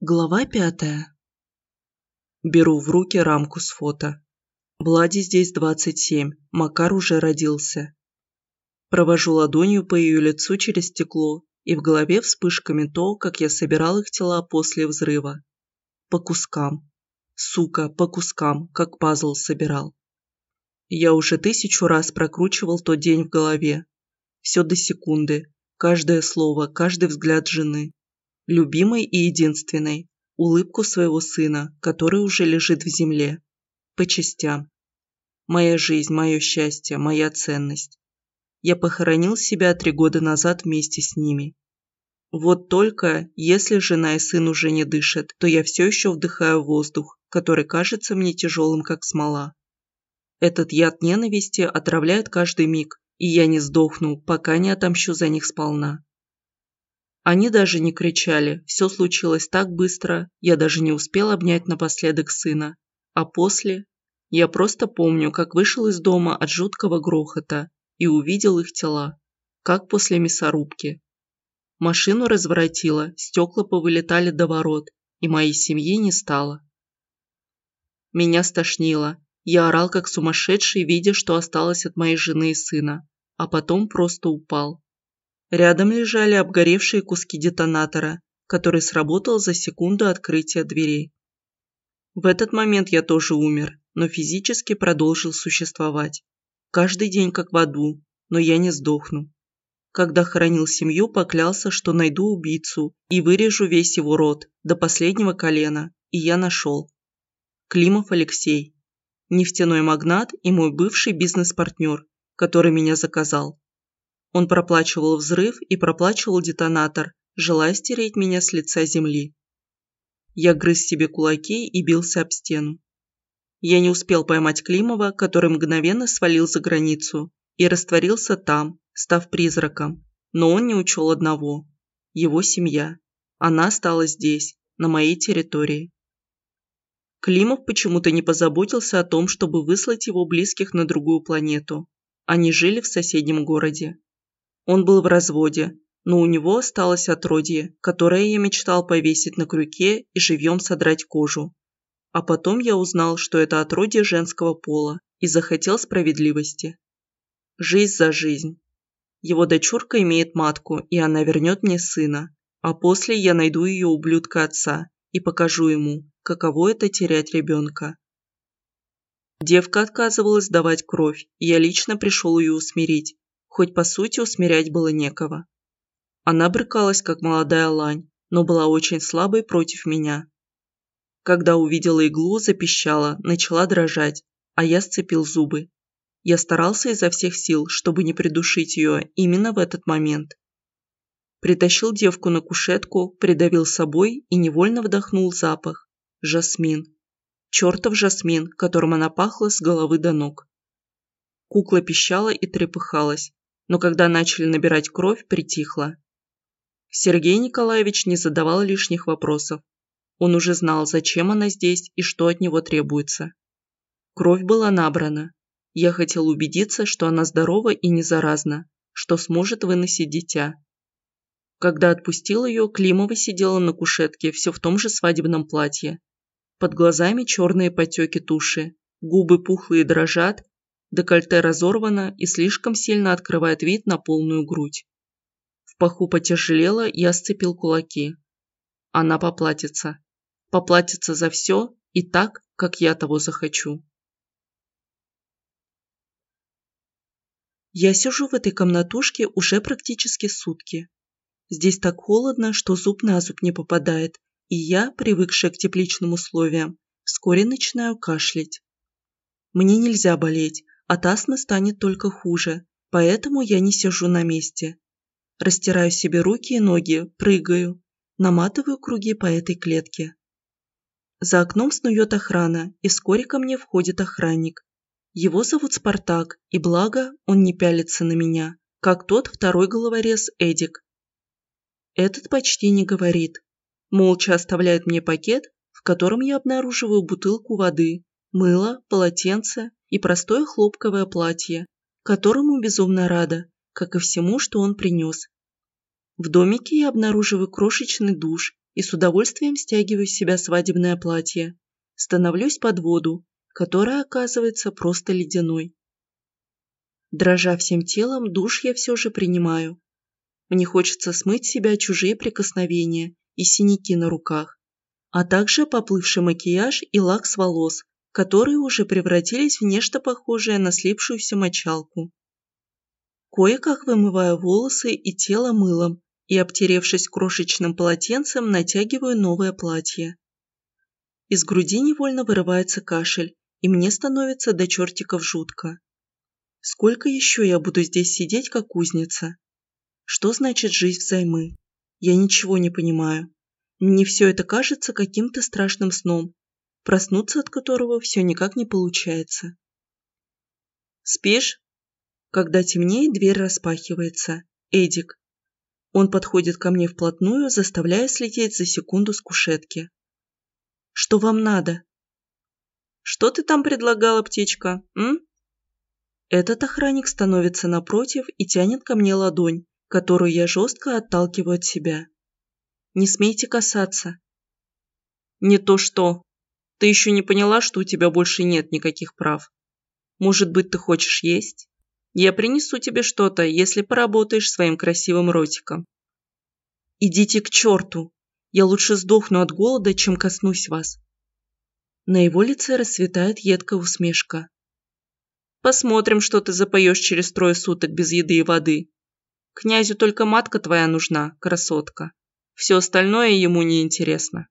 Глава пятая. Беру в руки рамку с фото. Владе здесь 27, Макар уже родился. Провожу ладонью по ее лицу через стекло, и в голове вспышками то, как я собирал их тела после взрыва. По кускам. Сука, по кускам, как пазл собирал. Я уже тысячу раз прокручивал тот день в голове. Все до секунды, каждое слово, каждый взгляд жены любимой и единственной, улыбку своего сына, который уже лежит в земле. По частям. Моя жизнь, мое счастье, моя ценность. Я похоронил себя три года назад вместе с ними. Вот только, если жена и сын уже не дышат, то я все еще вдыхаю воздух, который кажется мне тяжелым, как смола. Этот яд ненависти отравляет каждый миг, и я не сдохну, пока не отомщу за них сполна. Они даже не кричали, все случилось так быстро, я даже не успел обнять напоследок сына. А после... Я просто помню, как вышел из дома от жуткого грохота и увидел их тела, как после мясорубки. Машину разворотило, стекла повылетали до ворот, и моей семьи не стало. Меня стошнило. Я орал как сумасшедший, видя, что осталось от моей жены и сына, а потом просто упал. Рядом лежали обгоревшие куски детонатора, который сработал за секунду открытия дверей. В этот момент я тоже умер, но физически продолжил существовать. Каждый день как в аду, но я не сдохну. Когда хоронил семью, поклялся, что найду убийцу и вырежу весь его рот до последнего колена, и я нашел. Климов Алексей. Нефтяной магнат и мой бывший бизнес-партнер, который меня заказал. Он проплачивал взрыв и проплачивал детонатор, желая стереть меня с лица земли. Я грыз себе кулаки и бился об стену. Я не успел поймать Климова, который мгновенно свалил за границу и растворился там, став призраком. Но он не учел одного. Его семья. Она осталась здесь, на моей территории. Климов почему-то не позаботился о том, чтобы выслать его близких на другую планету. Они жили в соседнем городе. Он был в разводе, но у него осталось отродье, которое я мечтал повесить на крюке и живьем содрать кожу. А потом я узнал, что это отродье женского пола, и захотел справедливости. Жизнь за жизнь. Его дочурка имеет матку, и она вернет мне сына, а после я найду ее ублюдка отца и покажу ему, каково это терять ребенка. Девка отказывалась давать кровь, и я лично пришел ее усмирить, хоть по сути усмирять было некого. Она брыкалась, как молодая лань, но была очень слабой против меня. Когда увидела иглу, запищала, начала дрожать, а я сцепил зубы. Я старался изо всех сил, чтобы не придушить ее именно в этот момент. Притащил девку на кушетку, придавил собой и невольно вдохнул запах. Жасмин. Чертов жасмин, которым она пахла с головы до ног. Кукла пищала и трепыхалась, но когда начали набирать кровь, притихла. Сергей Николаевич не задавал лишних вопросов. Он уже знал, зачем она здесь и что от него требуется. Кровь была набрана. Я хотел убедиться, что она здорова и не заразна, что сможет выносить дитя. Когда отпустил ее, Климова сидела на кушетке все в том же свадебном платье. Под глазами черные потеки туши, губы пухлые дрожат, Декольте разорвано и слишком сильно открывает вид на полную грудь. В паху потяжелело, я сцепил кулаки. Она поплатится. Поплатится за все и так, как я того захочу. Я сижу в этой комнатушке уже практически сутки. Здесь так холодно, что зуб на зуб не попадает, и я, привыкшая к тепличным условиям, вскоре начинаю кашлять. Мне нельзя болеть, от астмы станет только хуже, поэтому я не сижу на месте. Растираю себе руки и ноги, прыгаю, наматываю круги по этой клетке. За окном снует охрана, и вскоре ко мне входит охранник. Его зовут Спартак, и благо он не пялится на меня, как тот второй головорез Эдик. Этот почти не говорит. Молча оставляет мне пакет, в котором я обнаруживаю бутылку воды, мыло, полотенце и простое хлопковое платье, которому безумно рада, как и всему, что он принес. В домике я обнаруживаю крошечный душ и с удовольствием стягиваю с себя свадебное платье. Становлюсь под воду, которая оказывается просто ледяной. Дрожа всем телом, душ я все же принимаю. Мне хочется смыть себя чужие прикосновения и синяки на руках, а также поплывший макияж и лак с волос, которые уже превратились в нечто похожее на слипшуюся мочалку. Кое-как вымываю волосы и тело мылом и, обтеревшись крошечным полотенцем, натягиваю новое платье. Из груди невольно вырывается кашель, и мне становится до чертиков жутко. Сколько еще я буду здесь сидеть, как кузница? Что значит жизнь взаймы? Я ничего не понимаю. Мне все это кажется каким-то страшным сном, проснуться от которого все никак не получается. «Спишь?» Когда темнеет, дверь распахивается. Эдик. Он подходит ко мне вплотную, заставляя слететь за секунду с кушетки. «Что вам надо?» «Что ты там предлагала, птичка, м?» Этот охранник становится напротив и тянет ко мне ладонь, которую я жестко отталкиваю от себя. «Не смейте касаться». «Не то что. Ты еще не поняла, что у тебя больше нет никаких прав. Может быть, ты хочешь есть?» Я принесу тебе что-то, если поработаешь своим красивым ротиком. Идите к черту. Я лучше сдохну от голода, чем коснусь вас. На его лице расцветает едкая усмешка. Посмотрим, что ты запоешь через трое суток без еды и воды. Князю только матка твоя нужна, красотка. Все остальное ему не интересно.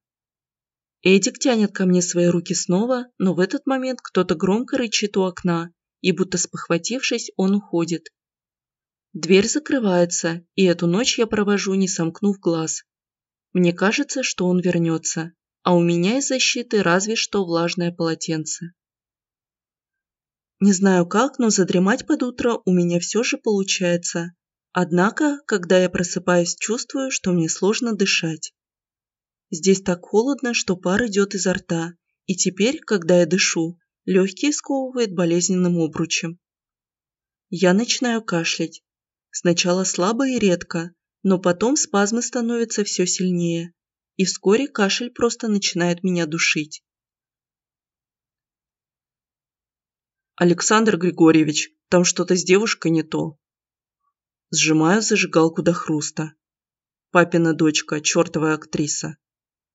Эдик тянет ко мне свои руки снова, но в этот момент кто-то громко рычит у окна, и будто спохватившись, он уходит. Дверь закрывается, и эту ночь я провожу, не сомкнув глаз. Мне кажется, что он вернется, а у меня из защиты разве что влажное полотенце. Не знаю как, но задремать под утро у меня все же получается. Однако, когда я просыпаюсь, чувствую, что мне сложно дышать. Здесь так холодно, что пар идет изо рта, и теперь, когда я дышу, Легкие сковывает болезненным обручем. Я начинаю кашлять. Сначала слабо и редко, но потом спазмы становятся все сильнее, и вскоре кашель просто начинает меня душить. «Александр Григорьевич, там что-то с девушкой не то». Сжимаю зажигалку до хруста. Папина дочка, чертовая актриса.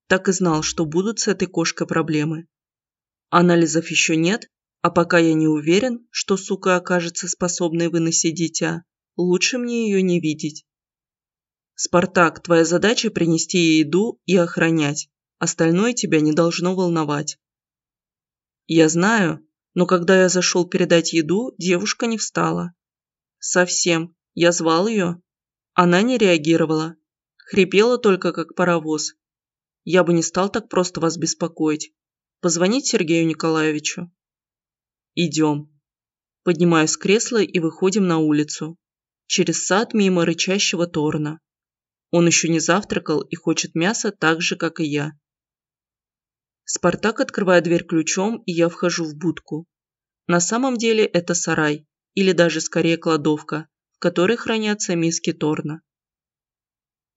Так и знал, что будут с этой кошкой проблемы. Анализов еще нет, а пока я не уверен, что сука окажется способной выносить дитя, лучше мне ее не видеть. Спартак, твоя задача принести ей еду и охранять. Остальное тебя не должно волновать. Я знаю, но когда я зашел передать еду, девушка не встала. Совсем. Я звал ее. Она не реагировала. Хрипела только как паровоз. Я бы не стал так просто вас беспокоить. Позвонить Сергею Николаевичу? Идем. Поднимаюсь с кресла и выходим на улицу. Через сад мимо рычащего Торна. Он еще не завтракал и хочет мяса так же, как и я. Спартак открывает дверь ключом, и я вхожу в будку. На самом деле это сарай, или даже скорее кладовка, в которой хранятся миски Торна.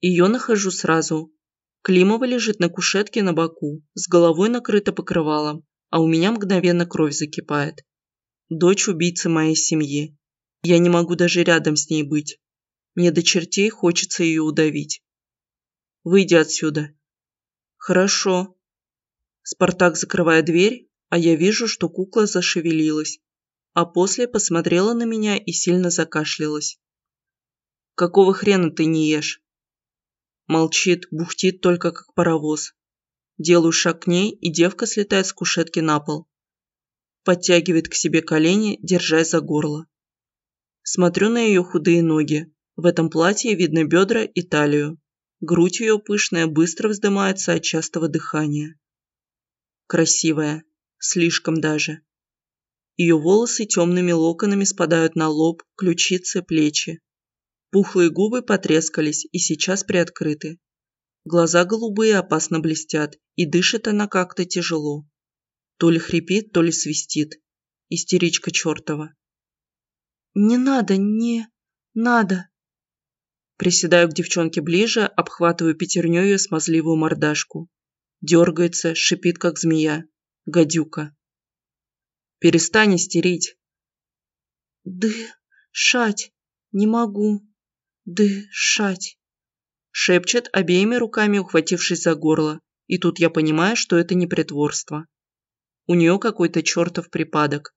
Ее нахожу сразу, Климова лежит на кушетке на боку, с головой накрыта покрывалом, а у меня мгновенно кровь закипает. Дочь убийцы моей семьи. Я не могу даже рядом с ней быть. Мне до чертей хочется ее удавить. Выйди отсюда. Хорошо. Спартак закрывает дверь, а я вижу, что кукла зашевелилась, а после посмотрела на меня и сильно закашлялась. Какого хрена ты не ешь? Молчит, бухтит только как паровоз. Делаю шаг к ней, и девка слетает с кушетки на пол. Подтягивает к себе колени, держась за горло. Смотрю на ее худые ноги. В этом платье видно бедра и талию. Грудь ее пышная быстро вздымается от частого дыхания. Красивая. Слишком даже. Ее волосы темными локонами спадают на лоб, ключицы, плечи. Пухлые губы потрескались и сейчас приоткрыты. Глаза голубые опасно блестят, и дышит она как-то тяжело. То ли хрипит, то ли свистит. Истеричка чертова. «Не надо, не надо!» Приседаю к девчонке ближе, обхватываю пятерней ее смазливую мордашку. Дергается, шипит, как змея. Гадюка. Перестань истерить. Дышать не могу. Дышать. Шепчет, обеими руками ухватившись за горло. И тут я понимаю, что это не притворство. У нее какой-то чертов припадок.